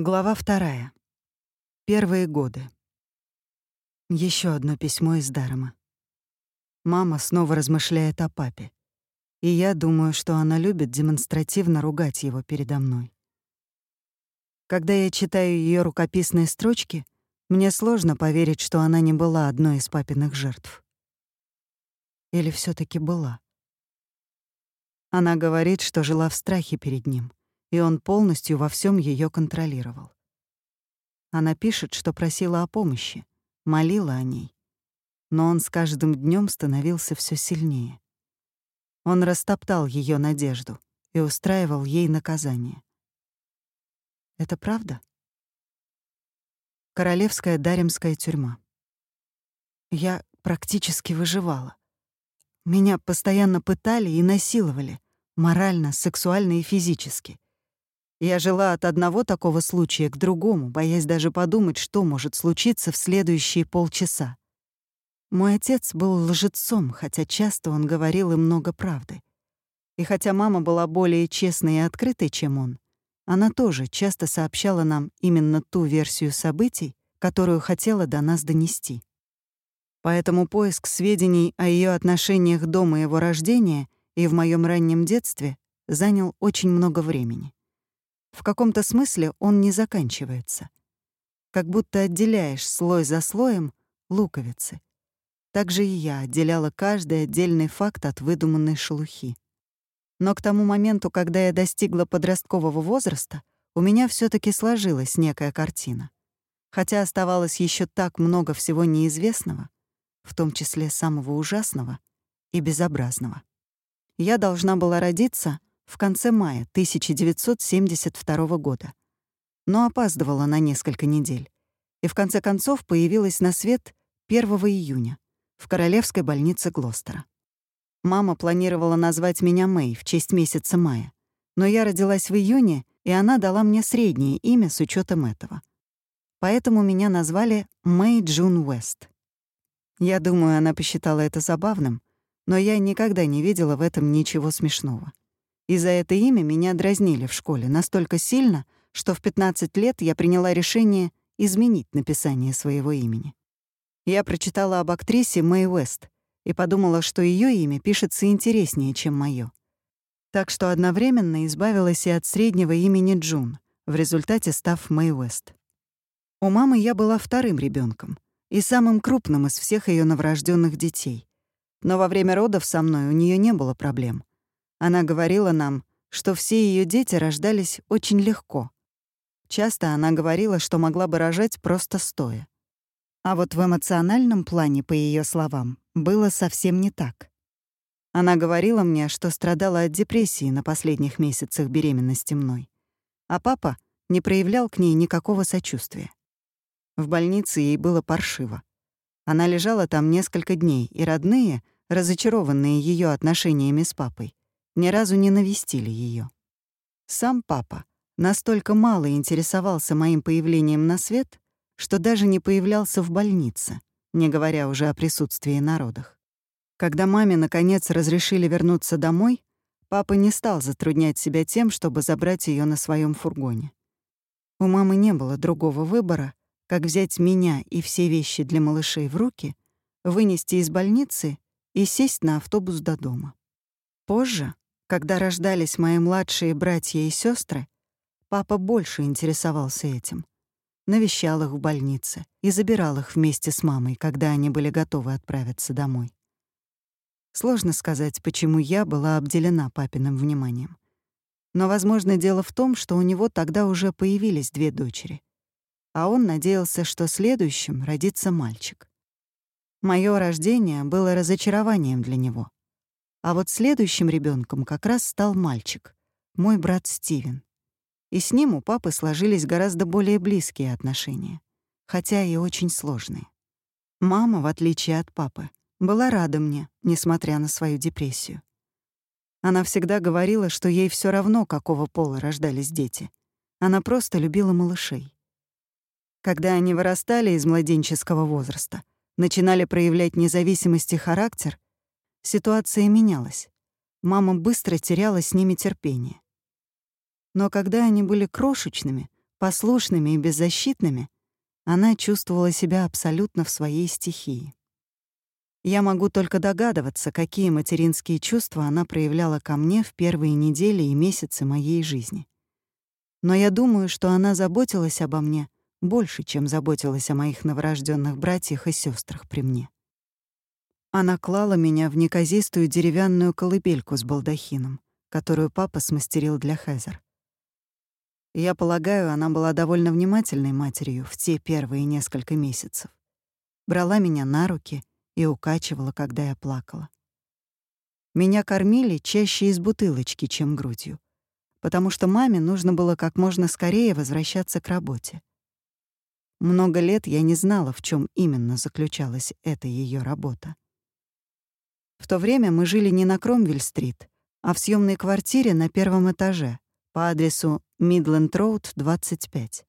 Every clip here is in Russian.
Глава вторая. Первые годы. Еще одно письмо из Дарома. Мама снова размышляет о папе. И я думаю, что она любит демонстративно ругать его передо мной. Когда я читаю ее рукописные строчки, мне сложно поверить, что она не была одной из папиных жертв. Или все таки была? Она говорит, что жила в страхе перед ним, и он полностью во всем ее контролировал. Она пишет, что просила о помощи, молила о ней. Но он с каждым днем становился все сильнее. Он растоптал ее надежду и устраивал ей наказание. Это правда? Королевская Даремская тюрьма. Я практически выживала. Меня постоянно пытали и насиловали, морально, сексуально и физически. Я жила от одного такого случая к другому, боясь даже подумать, что может случиться в следующие полчаса. Мой отец был лжецом, хотя часто он говорил и много правды. И хотя мама была более честной и открытой, чем он, она тоже часто сообщала нам именно ту версию событий, которую хотела до нас донести. Поэтому поиск сведений о ее отношениях до моего рождения и в моем раннем детстве занял очень много времени. В каком-то смысле он не заканчивается. Как будто отделяешь слой за слоем луковицы. Так же и я отделяла каждый отдельный факт от выдуманной шелухи. Но к тому моменту, когда я достигла подросткового возраста, у меня все таки сложилась некая картина. Хотя оставалось еще так много всего неизвестного, в том числе самого ужасного и безобразного. Я должна была родиться в конце мая 1972 года, но опаздывала на несколько недель и в конце концов появилась на свет 1 июня в Королевской больнице Глостера. Мама планировала назвать меня Мэй в честь месяца мая, но я родилась в июне, и она дала мне среднее имя с учетом этого. Поэтому меня назвали Мэй Джун Уэст. Я думаю, она посчитала это забавным, но я никогда не видела в этом ничего смешного. И за это имя меня дразнили в школе настолько сильно, что в 15 лет я приняла решение изменить написание своего имени. Я прочитала об актрисе Мэй Уэст и подумала, что ее имя пишется интереснее, чем мое. Так что одновременно избавилась и от среднего имени Джун, в результате став Мэй Уэст. У мамы я была вторым ребенком и самым крупным из всех ее новорожденных детей. Но во время родов со мной у нее не было проблем. Она говорила нам, что все ее дети рождались очень легко. Часто она говорила, что могла бы рожать просто стоя. А вот в эмоциональном плане, по ее словам, было совсем не так. Она говорила мне, что страдала от депрессии на последних месяцах беременности мной. А папа не проявлял к ней никакого сочувствия. В больнице ей было паршиво. Она лежала там несколько дней, и родные, разочарованные ее отношениями с папой, ни разу не навестили ее. Сам папа настолько мало интересовался моим появлением на свет, что даже не появлялся в больнице, не говоря уже о присутствии на родах. Когда маме, наконец, разрешили вернуться домой, папа не стал затруднять себя тем, чтобы забрать ее на своем фургоне. У мамы не было другого выбора, как взять меня и все вещи для малышей в руки, вынести из больницы и сесть на автобус до дома. Позже, когда рождались мои младшие братья и сестры, папа больше интересовался этим. Навещал их в больнице и забирал их вместе с мамой, когда они были готовы отправиться домой. Сложно сказать, почему я была обделена папиным вниманием. Но, возможно, дело в том, что у него тогда уже появились две дочери. А он надеялся, что следующим родится мальчик. Моё рождение было разочарованием для него — а вот следующим ребенком как раз стал мальчик, мой брат Стивен. И с ним у папы сложились гораздо более близкие отношения, хотя и очень сложные. Мама, в отличие от папы, была рада мне, несмотря на свою депрессию. Она всегда говорила, что ей все равно, какого пола рождались дети. Она просто любила малышей. Когда они вырастали из младенческого возраста, начинали проявлять независимость и характер, Ситуация менялась. Мама быстро теряла с ними терпение. Но когда они были крошечными, послушными и беззащитными, она чувствовала себя абсолютно в своей стихии. Я могу только догадываться, какие материнские чувства она проявляла ко мне в первые недели и месяцы моей жизни. Но я думаю, что она заботилась обо мне больше, чем заботилась о моих новорожденных братьях и сестрах при мне. Она клала меня в неказистую деревянную колыбельку с балдахином, которую папа смастерил для Хезер. Я полагаю, она была довольно внимательной матерью в те первые несколько месяцев. Брала меня на руки и укачивала, когда я плакала. Меня кормили чаще из бутылочки, чем грудью, потому что маме нужно было как можно скорее возвращаться к работе. Много лет я не знала, в чем именно заключалась эта ее работа. В то время мы жили не на Кромвель-стрит, а в съемной квартире на первом этаже по адресу Мидленд-Роуд, 25.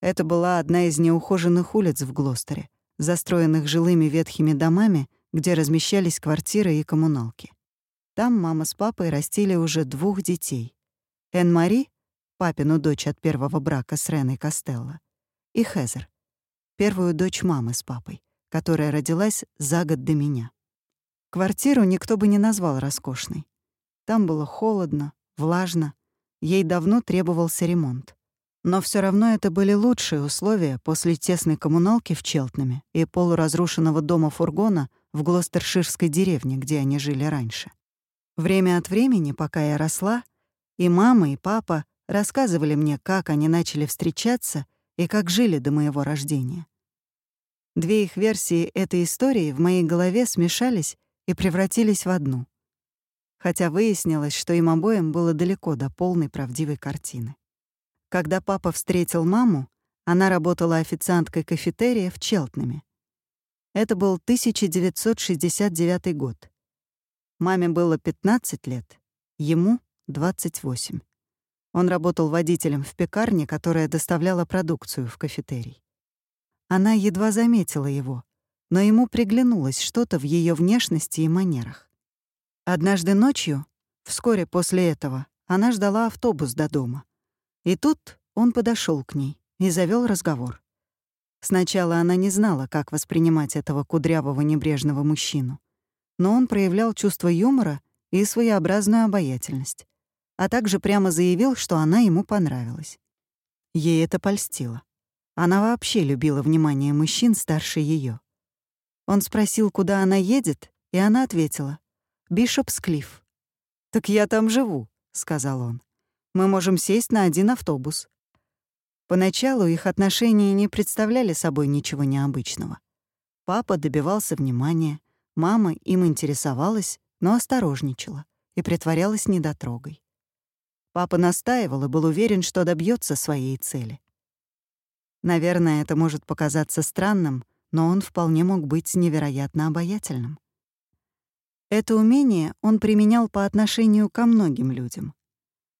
Это была одна из неухоженных улиц в Глостере, застроенных жилыми ветхими домами, где размещались квартиры и коммуналки. Там мама с папой растили уже двух детей. Эн-Мари, папину дочь от первого брака с Реной Костелло, и Хезер, первую дочь мамы с папой, которая родилась за год до меня. Квартиру никто бы не назвал роскошной. Там было холодно, влажно, ей давно требовался ремонт. Но все равно это были лучшие условия после тесной коммуналки в Челтнаме и полуразрушенного дома-фургона в Глостерширской деревне, где они жили раньше. Время от времени, пока я росла, и мама, и папа рассказывали мне, как они начали встречаться и как жили до моего рождения. Две их версии этой истории в моей голове смешались и превратились в одну. Хотя выяснилось, что им обоим было далеко до полной правдивой картины. Когда папа встретил маму, она работала официанткой кафетерия в Челтнаме. Это был 1969 год. Маме было 15 лет, ему — 28. Он работал водителем в пекарне, которая доставляла продукцию в кафетерий. Она едва заметила его, но ему приглянулось что-то в ее внешности и манерах. Однажды ночью, вскоре после этого, она ждала автобус до дома. И тут он подошел к ней и завел разговор. Сначала она не знала, как воспринимать этого кудрявого небрежного мужчину, но он проявлял чувство юмора и своеобразную обаятельность, а также прямо заявил, что она ему понравилась. Ей это польстило. Она вообще любила внимание мужчин старше ее. Он спросил, куда она едет, и она ответила. «Бишопсклифф». «Так я там живу», — сказал он. «Мы можем сесть на один автобус». Поначалу их отношения не представляли собой ничего необычного. Папа добивался внимания, мама им интересовалась, но осторожничала и притворялась недотрогой. Папа настаивал и был уверен, что добьется своей цели. Наверное, это может показаться странным, но он вполне мог быть невероятно обаятельным. Это умение он применял по отношению ко многим людям,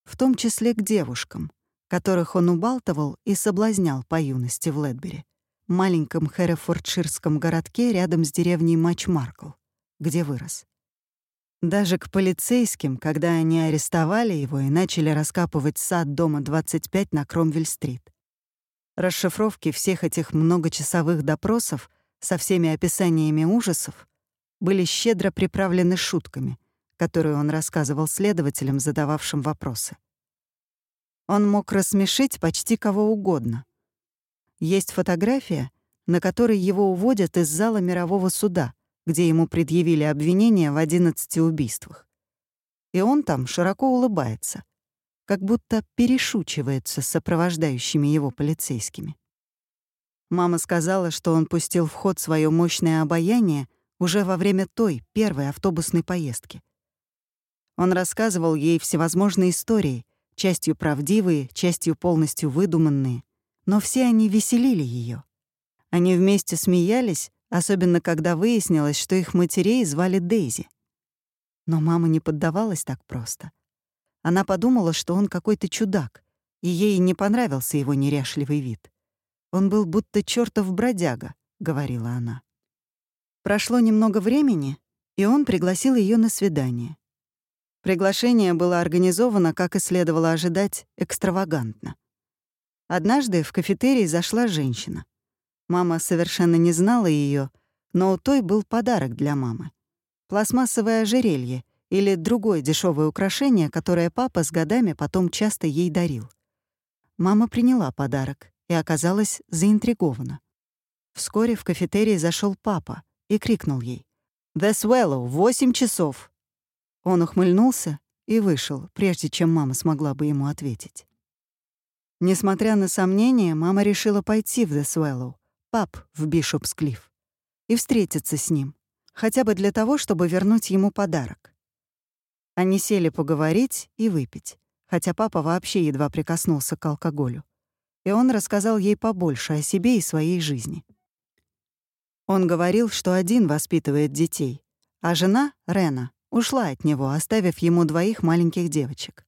в том числе к девушкам, которых он убалтывал и соблазнял по юности в Ледбери, маленьком Хэрефордширском городке рядом с деревней Матчмаркл, где вырос. Даже к полицейским, когда они арестовали его и начали раскапывать сад дома 25 на Кромвель-стрит. Расшифровки всех этих многочасовых допросов со всеми описаниями ужасов были щедро приправлены шутками, которые он рассказывал следователям, задававшим вопросы. Он мог рассмешить почти кого угодно. Есть фотография, на которой его уводят из зала мирового суда, где ему предъявили обвинения в 11 убийствах. И он там широко улыбается, как будто перешучивается с сопровождающими его полицейскими. Мама сказала, что он пустил в ход свое мощное обаяние уже во время той, первой автобусной поездки. Он рассказывал ей всевозможные истории, частью правдивые, частью полностью выдуманные, но все они веселили ее. Они вместе смеялись, особенно когда выяснилось, что их матерей звали Дейзи. Но мама не поддавалась так просто. Она подумала, что он какой-то чудак, и ей не понравился его неряшливый вид. «Он был будто чертов бродяга», — говорила она. Прошло немного времени, и он пригласил ее на свидание. Приглашение было организовано, как и следовало ожидать, экстравагантно. Однажды в кафетерий зашла женщина. Мама совершенно не знала ее, но у той был подарок для мамы. Пластмассовое ожерелье или другое дешевое украшение, которое папа с годами потом часто ей дарил. Мама приняла подарок и оказалась заинтригована. Вскоре в кафетерий зашел папа и крикнул ей «The Swallow, восемь часов!» Он ухмыльнулся и вышел, прежде чем мама смогла бы ему ответить. Несмотря на сомнения, мама решила пойти в The Swallow, пап в Бишопсклифф, и встретиться с ним, хотя бы для того, чтобы вернуть ему подарок. Они сели поговорить и выпить, хотя папа вообще едва прикоснулся к алкоголю. И он рассказал ей побольше о себе и своей жизни. Он говорил, что один воспитывает детей, а жена, Рена, ушла от него, оставив ему двоих маленьких девочек.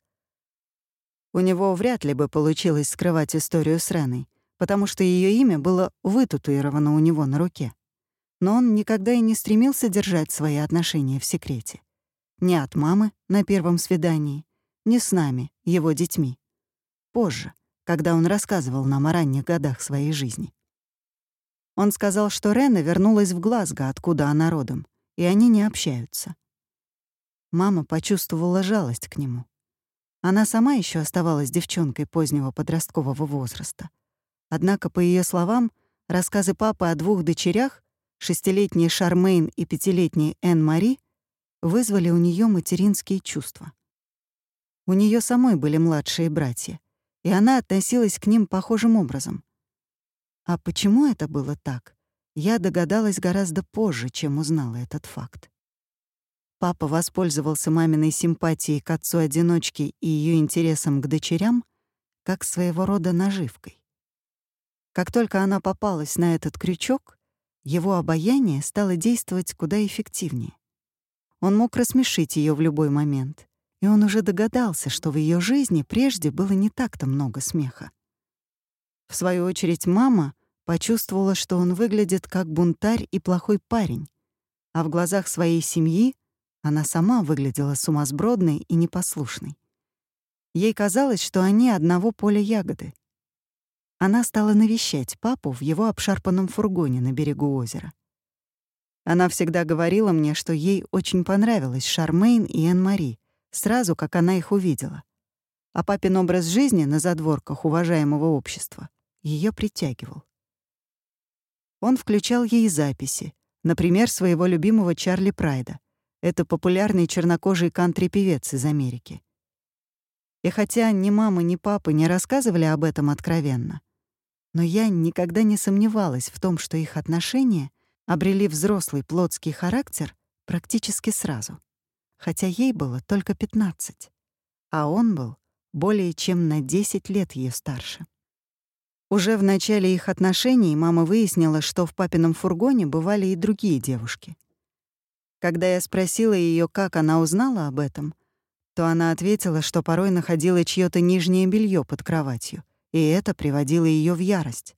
У него вряд ли бы получилось скрывать историю с Реной, потому что ее имя было вытатуировано у него на руке. Но он никогда и не стремился держать свои отношения в секрете. Ни от мамы на первом свидании, ни с нами, его детьми. Позже, когда он рассказывал нам о ранних годах своей жизни. Он сказал, что Рена вернулась в Глазго, откуда она родом, и они не общаются. Мама почувствовала жалость к нему. Она сама еще оставалась девчонкой позднего подросткового возраста. Однако, по ее словам, рассказы папы о двух дочерях, шестилетней Шармейн и пятилетней Энн-Мари, вызвали у нее материнские чувства. У нее самой были младшие братья, и она относилась к ним похожим образом. А почему это было так, я догадалась гораздо позже, чем узнала этот факт. Папа воспользовался маминой симпатией к отцу-одиночке и ее интересом к дочерям как своего рода наживкой. Как только она попалась на этот крючок, его обаяние стало действовать куда эффективнее. Он мог рассмешить ее в любой момент, и он уже догадался, что в ее жизни прежде было не так-то много смеха. В свою очередь мама почувствовала, что он выглядит как бунтарь и плохой парень, а в глазах своей семьи она сама выглядела сумасбродной и непослушной. Ей казалось, что они одного поля ягоды. Она стала навещать папу в его обшарпанном фургоне на берегу озера. Она всегда говорила мне, что ей очень понравилось Шармейн и Энн-Мари, сразу как она их увидела. А папин образ жизни на задворках уважаемого общества ее притягивал. Он включал ей записи, например, своего любимого Чарли Прайда, это популярный чернокожий кантри-певец из Америки. И хотя ни мама, ни папа не рассказывали об этом откровенно, но я никогда не сомневалась в том, что их отношения обрели взрослый плотский характер практически сразу, хотя ей было только 15, а он был более чем на 10 лет ее старше. Уже в начале их отношений мама выяснила, что в папином фургоне бывали и другие девушки. Когда я спросила ее, как она узнала об этом, то она ответила, что порой находила чьё-то нижнее белье под кроватью, и это приводило ее в ярость.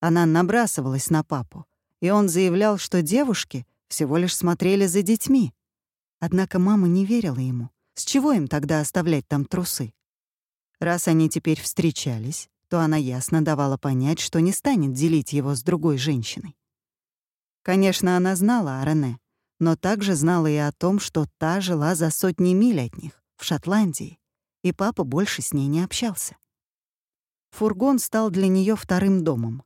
Она набрасывалась на папу, и он заявлял, что девушки всего лишь смотрели за детьми. Однако мама не верила ему. С чего им тогда оставлять там трусы? Раз они теперь встречались, то она ясно давала понять, что не станет делить его с другой женщиной. Конечно, она знала о Рене, но также знала и о том, что та жила за сотни миль от них, в Шотландии, и папа больше с ней не общался. Фургон стал для нее вторым домом.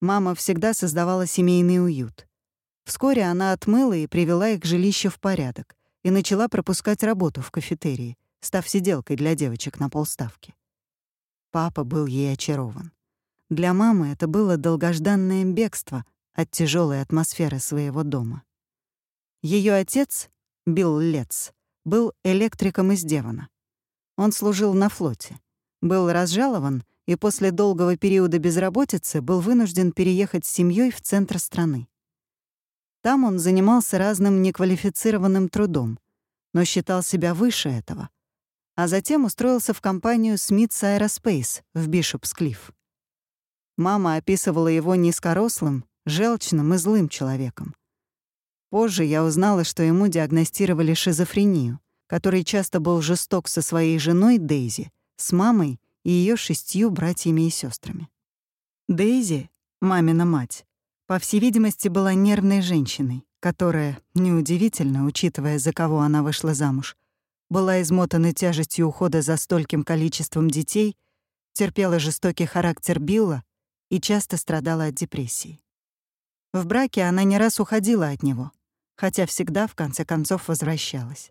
Мама всегда создавала семейный уют. Вскоре она отмыла и привела их жилище в порядок и начала пропускать работу в кафетерии, став сиделкой для девочек на полставки. Папа был ей очарован. Для мамы это было долгожданное бегство от тяжелой атмосферы своего дома. Ее отец, Билл Лец, был электриком из Девона. Он служил на флоте, был разжалован и после долгого периода безработицы был вынужден переехать с семьей в центр страны. Там он занимался разным неквалифицированным трудом, но считал себя выше этого, а затем устроился в компанию Smiths Aerospace в Бишопсклифф. Мама описывала его низкорослым, желчным и злым человеком. Позже я узнала, что ему диагностировали шизофрению, который часто был жесток со своей женой Дейзи, с мамой и ее шестью братьями и сестрами. Дейзи, мамина мать, по всей видимости, была нервной женщиной, которая, неудивительно, учитывая, за кого она вышла замуж, была измотана тяжестью ухода за стольким количеством детей, терпела жестокий характер Билла и часто страдала от депрессии. В браке она не раз уходила от него, хотя всегда, в конце концов, возвращалась.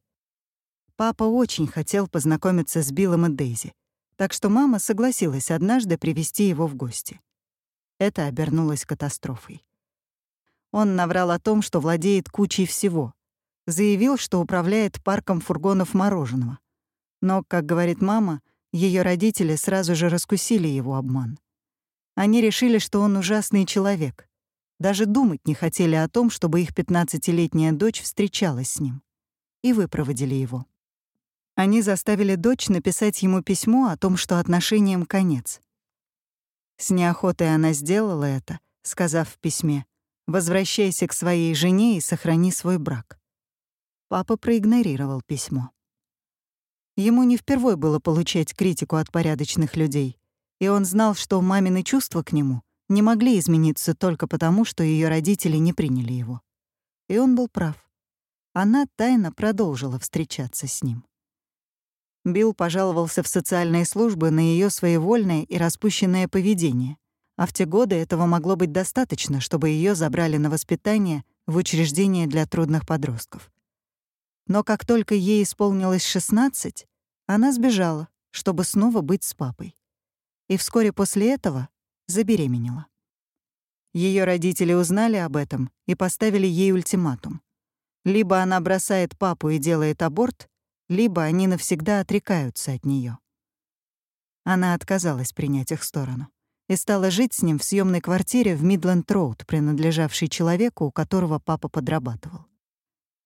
Папа очень хотел познакомиться с Биллом и Дейзи, так что мама согласилась однажды привести его в гости. Это обернулось катастрофой. Он наврал о том, что владеет кучей всего. Заявил, что управляет парком фургонов мороженого. Но, как говорит мама, ее родители сразу же раскусили его обман. Они решили, что он ужасный человек. Даже думать не хотели о том, чтобы их 15-летняя дочь встречалась с ним. И выпроводили его. Они заставили дочь написать ему письмо о том, что отношениям конец. С неохотой она сделала это, сказав в письме «Возвращайся к своей жене и сохрани свой брак». Папа проигнорировал письмо. Ему не впервой было получать критику от порядочных людей, и он знал, что мамины чувства к нему не могли измениться только потому, что ее родители не приняли его. И он был прав. Она тайно продолжила встречаться с ним. Билл пожаловался в социальные службы на ее своевольное и распущенное поведение, а в те годы этого могло быть достаточно, чтобы ее забрали на воспитание в учреждение для трудных подростков. Но как только ей исполнилось 16, она сбежала, чтобы снова быть с папой. И вскоре после этого забеременела. Ее родители узнали об этом и поставили ей ультиматум. Либо она бросает папу и делает аборт, либо они навсегда отрекаются от нее. Она отказалась принять их сторону и стала жить с ним в съемной квартире в Мидленд-Роуд, принадлежавшей человеку, у которого папа подрабатывал.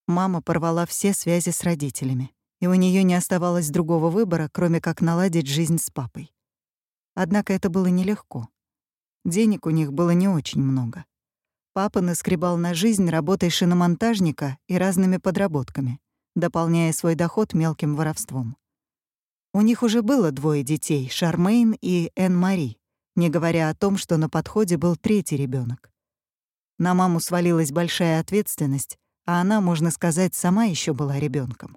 Мама порвала все связи с родителями, и у нее не оставалось другого выбора, кроме как наладить жизнь с папой. Однако это было нелегко. Денег у них было не очень много. Папа наскребал на жизнь работой шиномонтажника и разными подработками, дополняя свой доход мелким воровством. У них уже было двое детей — Шармейн и Эн-Мари, не говоря о том, что на подходе был третий ребенок. На маму свалилась большая ответственность, а она, можно сказать, сама еще была ребенком.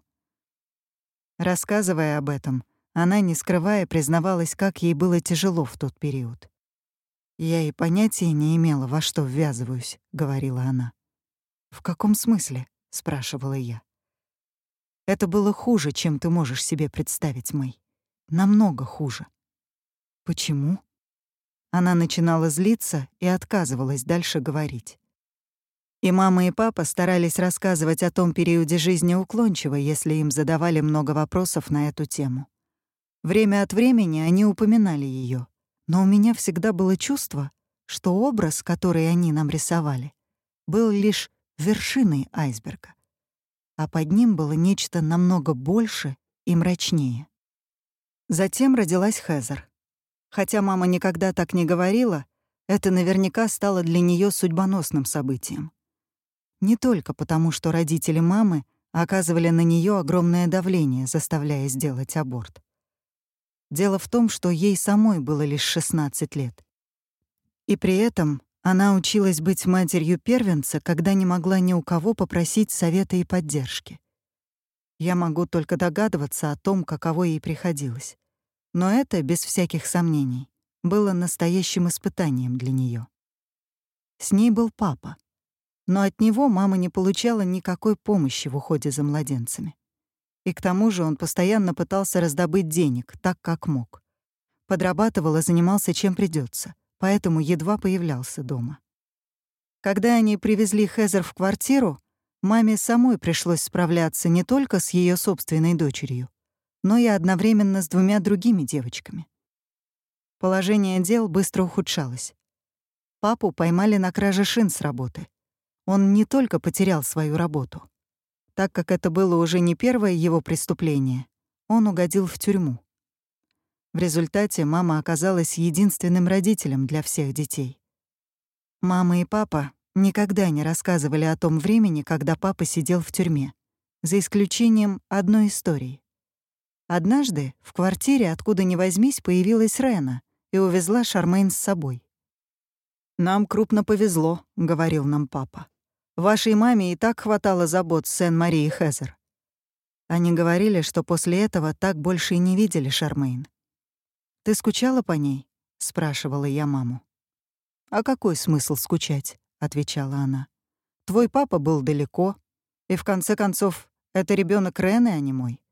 Рассказывая об этом, она, не скрывая, признавалась, как ей было тяжело в тот период. «Я и понятия не имела, во что ввязываюсь», — говорила она. «В каком смысле?» — спрашивала я. «Это было хуже, чем ты можешь себе представить, Мэй. Намного хуже». «Почему?» Она начинала злиться и отказывалась дальше говорить. И мама, и папа старались рассказывать о том периоде жизни уклончиво, если им задавали много вопросов на эту тему. Время от времени они упоминали ее, но у меня всегда было чувство, что образ, который они нам рисовали, был лишь вершиной айсберга, а под ним было нечто намного больше и мрачнее. Затем родилась Хезер. Хотя мама никогда так не говорила, это наверняка стало для нее судьбоносным событием. Не только потому, что родители мамы оказывали на нее огромное давление, заставляя сделать аборт. Дело в том, что ей самой было лишь 16 лет. И при этом она училась быть матерью первенца, когда не могла ни у кого попросить совета и поддержки. Я могу только догадываться о том, каково ей приходилось. Но это, без всяких сомнений, было настоящим испытанием для нее. С ней был папа но от него мама не получала никакой помощи в уходе за младенцами. И к тому же он постоянно пытался раздобыть денег, так как мог. Подрабатывал и занимался чем придется, поэтому едва появлялся дома. Когда они привезли Хезер в квартиру, маме самой пришлось справляться не только с ее собственной дочерью, но и одновременно с двумя другими девочками. Положение дел быстро ухудшалось. Папу поймали на краже шин с работы — он не только потерял свою работу. Так как это было уже не первое его преступление, он угодил в тюрьму. В результате мама оказалась единственным родителем для всех детей. Мама и папа никогда не рассказывали о том времени, когда папа сидел в тюрьме, за исключением одной истории. Однажды в квартире, откуда ни возьмись, появилась Рена и увезла Шармейн с собой. «Нам крупно повезло», — говорил нам папа. «Вашей маме и так хватало забот Сен-Марии Хезер». Они говорили, что после этого так больше и не видели Шармейн. «Ты скучала по ней?» — спрашивала я маму. «А какой смысл скучать?» — отвечала она. «Твой папа был далеко, и в конце концов, это ребенок Рены, а не мой.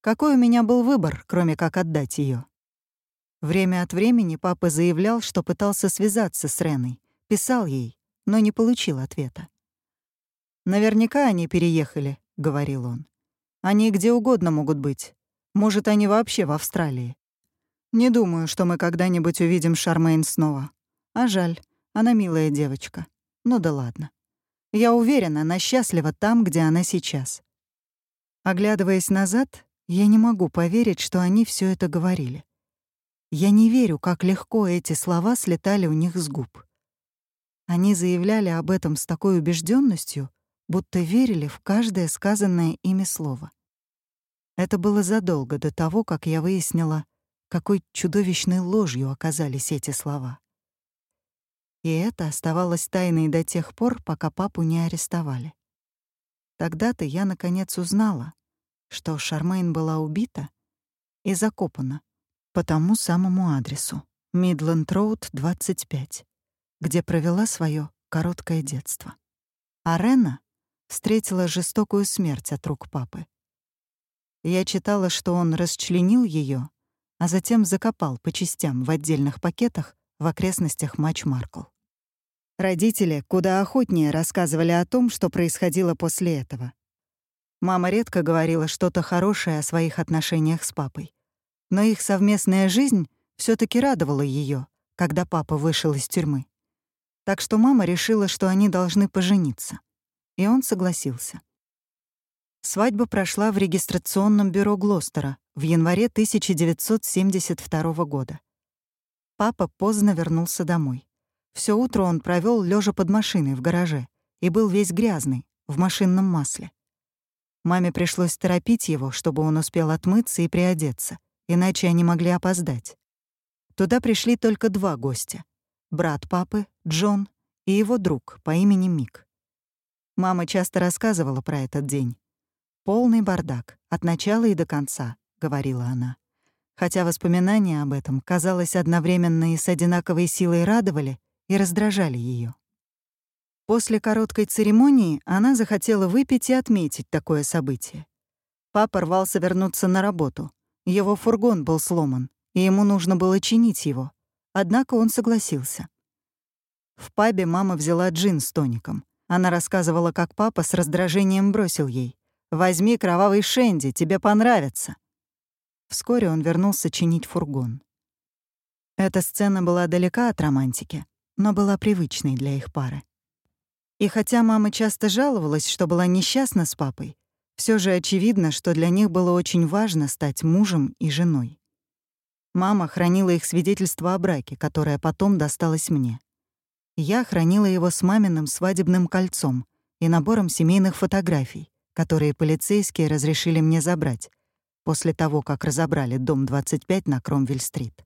Какой у меня был выбор, кроме как отдать ее? Время от времени папа заявлял, что пытался связаться с Реной, писал ей, но не получил ответа. «Наверняка они переехали», — говорил он. «Они где угодно могут быть. Может, они вообще в Австралии. Не думаю, что мы когда-нибудь увидим Шармейн снова. А жаль, она милая девочка. Ну да ладно. Я уверена, она счастлива там, где она сейчас. Оглядываясь назад, я не могу поверить, что они все это говорили. Я не верю, как легко эти слова слетали у них с губ. Они заявляли об этом с такой убежденностью, будто верили в каждое сказанное ими слово. Это было задолго до того, как я выяснила, какой чудовищной ложью оказались эти слова. И это оставалось тайной до тех пор, пока папу не арестовали. Тогда-то я наконец узнала, что Шармейн была убита и закопана по тому самому адресу — Мидленд Роуд, 25, где провела свое короткое детство. А Рена встретила жестокую смерть от рук папы. Я читала, что он расчленил ее, а затем закопал по частям в отдельных пакетах в окрестностях Мач-Маркл. Родители куда охотнее рассказывали о том, что происходило после этого. Мама редко говорила что-то хорошее о своих отношениях с папой. Но их совместная жизнь все таки радовала ее, когда папа вышел из тюрьмы. Так что мама решила, что они должны пожениться. И он согласился. Свадьба прошла в регистрационном бюро Глостера в январе 1972 года. Папа поздно вернулся домой. Все утро он провел лежа под машиной в гараже и был весь грязный, в машинном масле. Маме пришлось торопить его, чтобы он успел отмыться и приодеться, иначе они могли опоздать. Туда пришли только два гостя — брат папы, Джон, и его друг по имени Мик. Мама часто рассказывала про этот день. «Полный бардак, от начала и до конца», — говорила она. Хотя воспоминания об этом, казалось, одновременно и с одинаковой силой радовали и раздражали ее. После короткой церемонии она захотела выпить и отметить такое событие. Папа рвался вернуться на работу. Его фургон был сломан, и ему нужно было чинить его. Однако он согласился. В пабе мама взяла джин с тоником. Она рассказывала, как папа с раздражением бросил ей. «Возьми кровавый шенди, тебе понравится». Вскоре он вернулся чинить фургон. Эта сцена была далека от романтики но была привычной для их пары. И хотя мама часто жаловалась, что была несчастна с папой, все же очевидно, что для них было очень важно стать мужем и женой. Мама хранила их свидетельство о браке, которое потом досталось мне. Я хранила его с маминым свадебным кольцом и набором семейных фотографий, которые полицейские разрешили мне забрать после того, как разобрали дом 25 на Кромвель-стрит.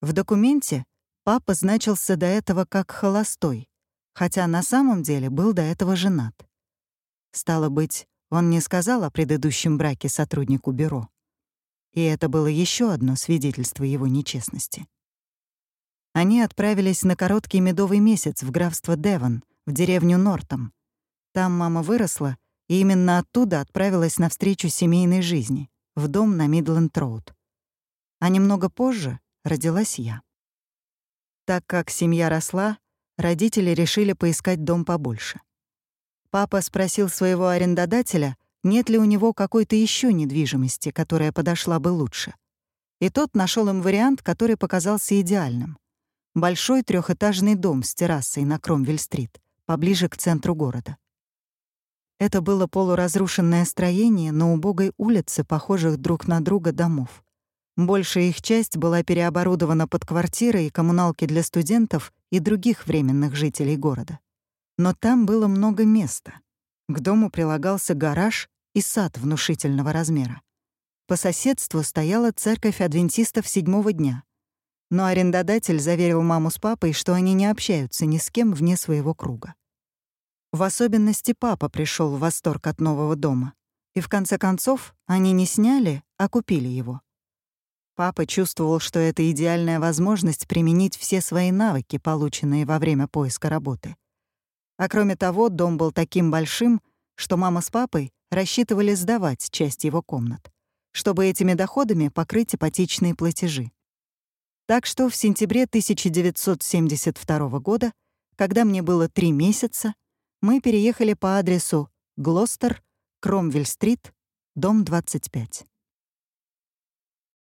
В документе Папа значился до этого как холостой, хотя на самом деле был до этого женат. Стало быть, он не сказал о предыдущем браке сотруднику бюро. И это было еще одно свидетельство его нечестности. Они отправились на короткий медовый месяц в графство Девон, в деревню Нортом. Там мама выросла, и именно оттуда отправилась на встречу семейной жизни, в дом на Мидленд-Роуд. А немного позже родилась я. Так как семья росла, родители решили поискать дом побольше. Папа спросил своего арендодателя, нет ли у него какой-то еще недвижимости, которая подошла бы лучше. И тот нашел им вариант, который показался идеальным. Большой трехэтажный дом с террасой на Кромвель-стрит, поближе к центру города. Это было полуразрушенное строение на убогой улице, похожих друг на друга домов. Большая их часть была переоборудована под квартиры и коммуналки для студентов и других временных жителей города. Но там было много места. К дому прилагался гараж и сад внушительного размера. По соседству стояла церковь адвентистов седьмого дня. Но арендодатель заверил маму с папой, что они не общаются ни с кем вне своего круга. В особенности папа пришел в восторг от нового дома. И в конце концов они не сняли, а купили его. Папа чувствовал, что это идеальная возможность применить все свои навыки, полученные во время поиска работы. А кроме того, дом был таким большим, что мама с папой рассчитывали сдавать часть его комнат, чтобы этими доходами покрыть ипотечные платежи. Так что в сентябре 1972 года, когда мне было три месяца, мы переехали по адресу Глостер, Кромвель-стрит, дом 25.